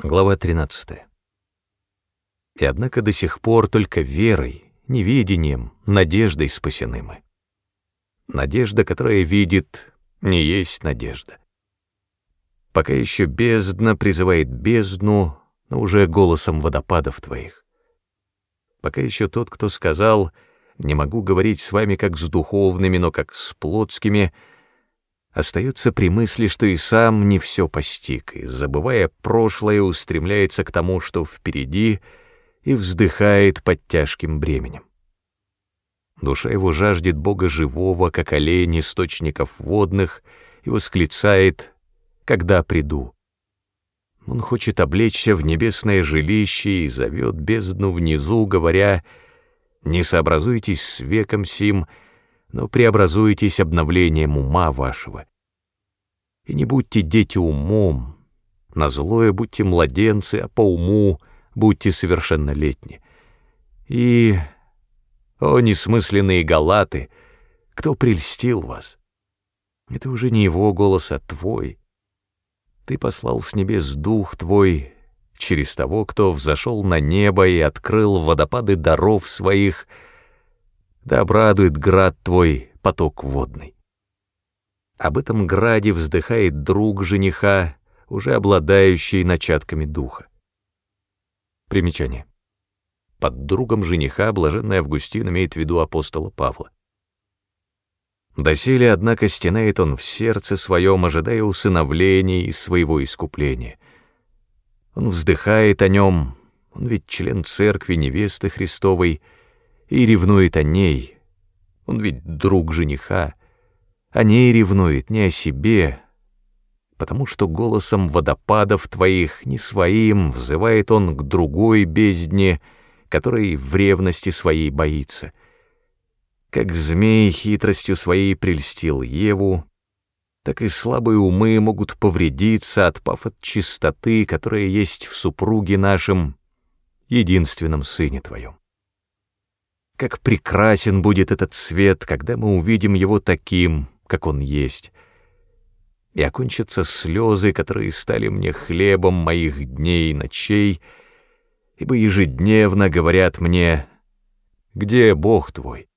Глава 13. И однако до сих пор только верой, невидением, надеждой спасены мы. Надежда, которая видит, не есть надежда. Пока еще бездна призывает бездну, но уже голосом водопадов твоих. Пока еще тот, кто сказал «не могу говорить с вами как с духовными, но как с плотскими», — остается при мысли, что и сам не все постиг, и, забывая прошлое, устремляется к тому, что впереди, и вздыхает под тяжким бременем. Душа его жаждет Бога живого, как олень источников водных, и восклицает «Когда приду?». Он хочет облечься в небесное жилище и зовет бездну внизу, говоря «Не сообразуйтесь с веком сим», но преобразуйтесь обновлением ума вашего. И не будьте дети умом, на злое будьте младенцы, а по уму будьте совершеннолетни. И, о несмысленные галаты, кто прельстил вас? Это уже не его голос, а твой. Ты послал с небес дух твой через того, кто взошел на небо и открыл водопады даров своих — да обрадует град твой поток водный. Об этом граде вздыхает друг жениха, уже обладающий начатками духа. Примечание. Под другом жениха блаженный Августин имеет в виду апостола Павла. Доселе, однако, стенает он в сердце своем, ожидая усыновления и своего искупления. Он вздыхает о нем, он ведь член церкви невесты Христовой — и ревнует о ней. Он ведь друг жениха. О ней ревнует, не о себе, потому что голосом водопадов твоих, не своим, взывает он к другой бездне, которой в ревности своей боится. Как змей хитростью своей прельстил Еву, так и слабые умы могут повредиться, отпав от чистоты, которая есть в супруге нашем, единственном сыне твоем. Как прекрасен будет этот свет, когда мы увидим его таким, как он есть. И окончатся слезы, которые стали мне хлебом моих дней и ночей, ибо ежедневно говорят мне, «Где Бог твой?»